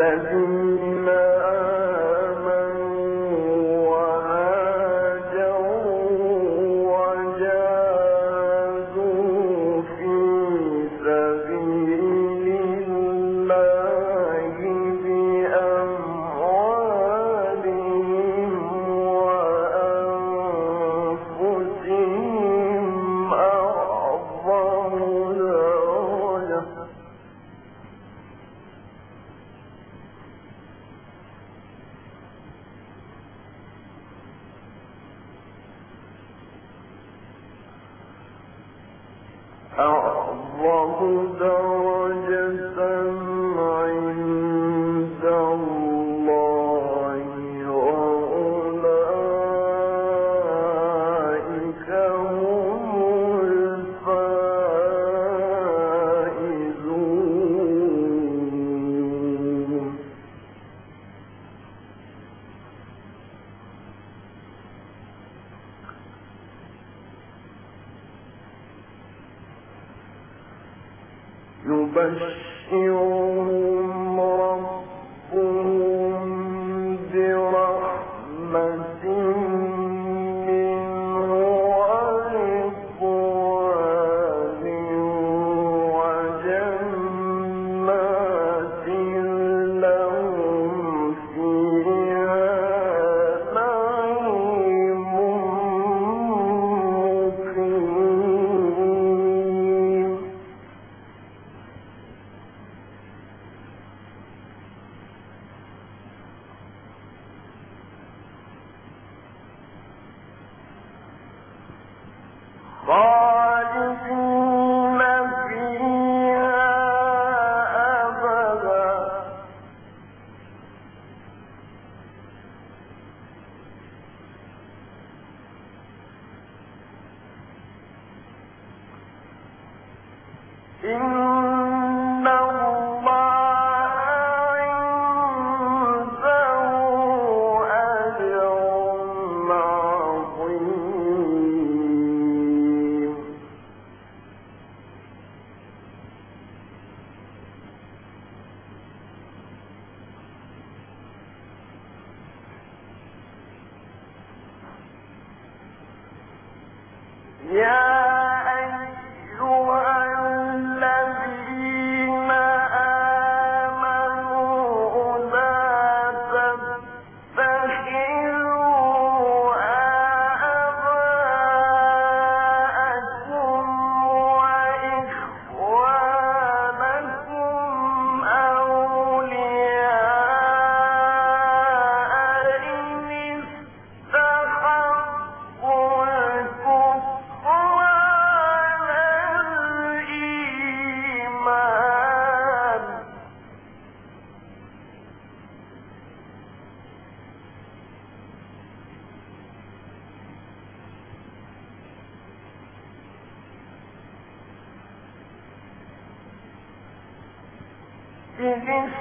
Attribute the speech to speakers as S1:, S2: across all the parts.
S1: الذين Yeah. Mhm.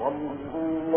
S1: تغن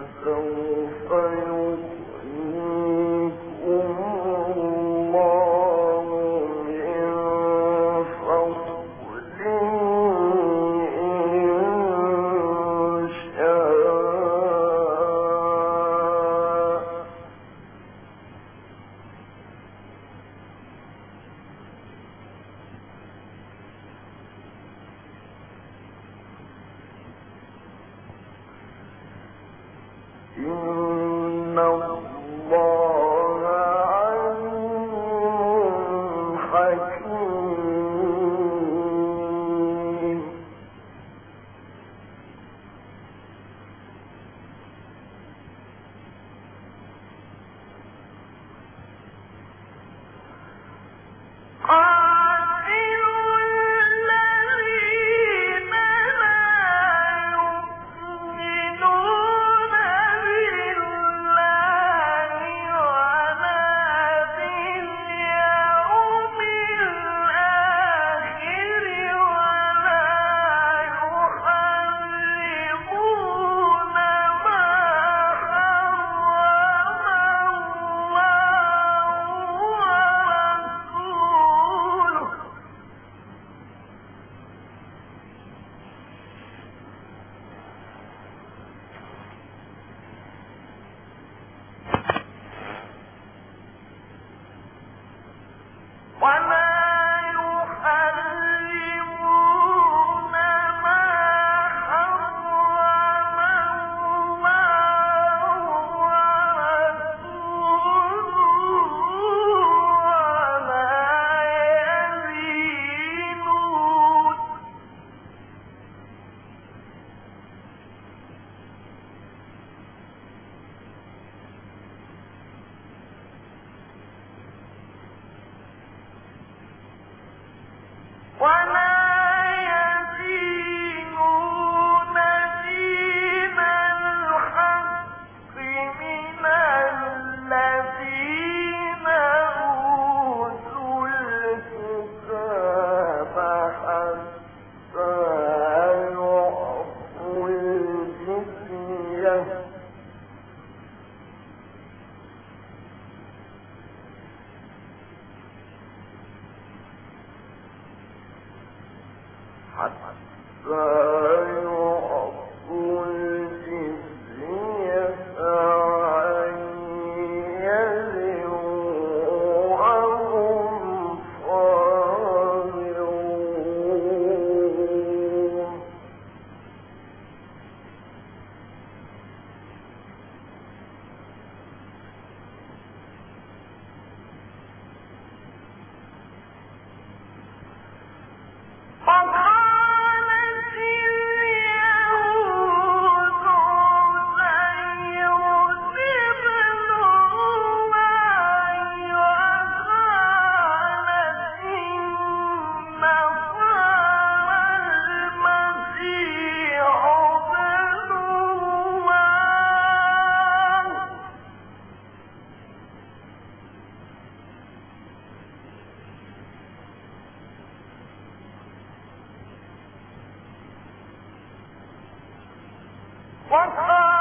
S1: فسوف يطيع One 完成。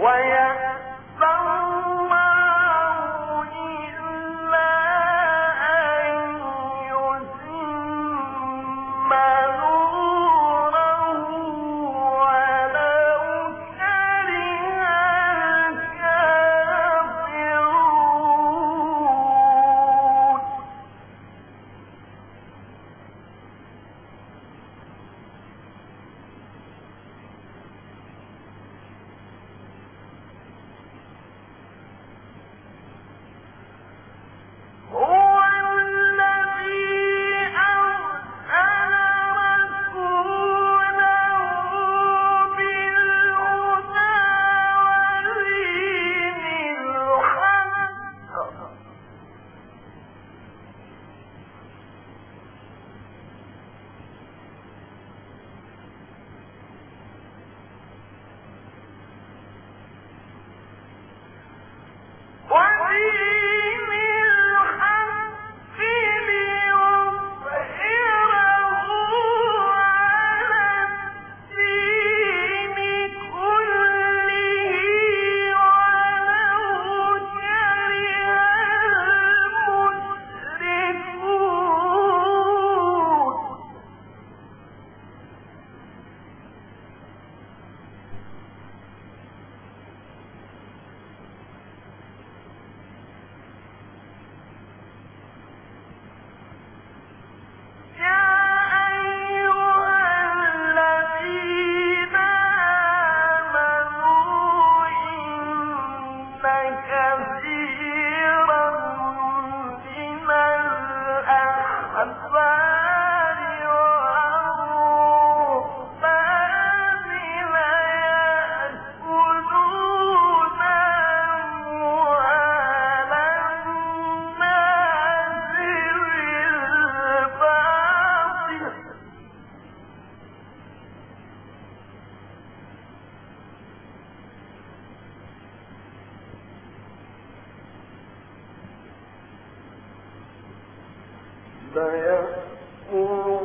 S1: ويسر سيقول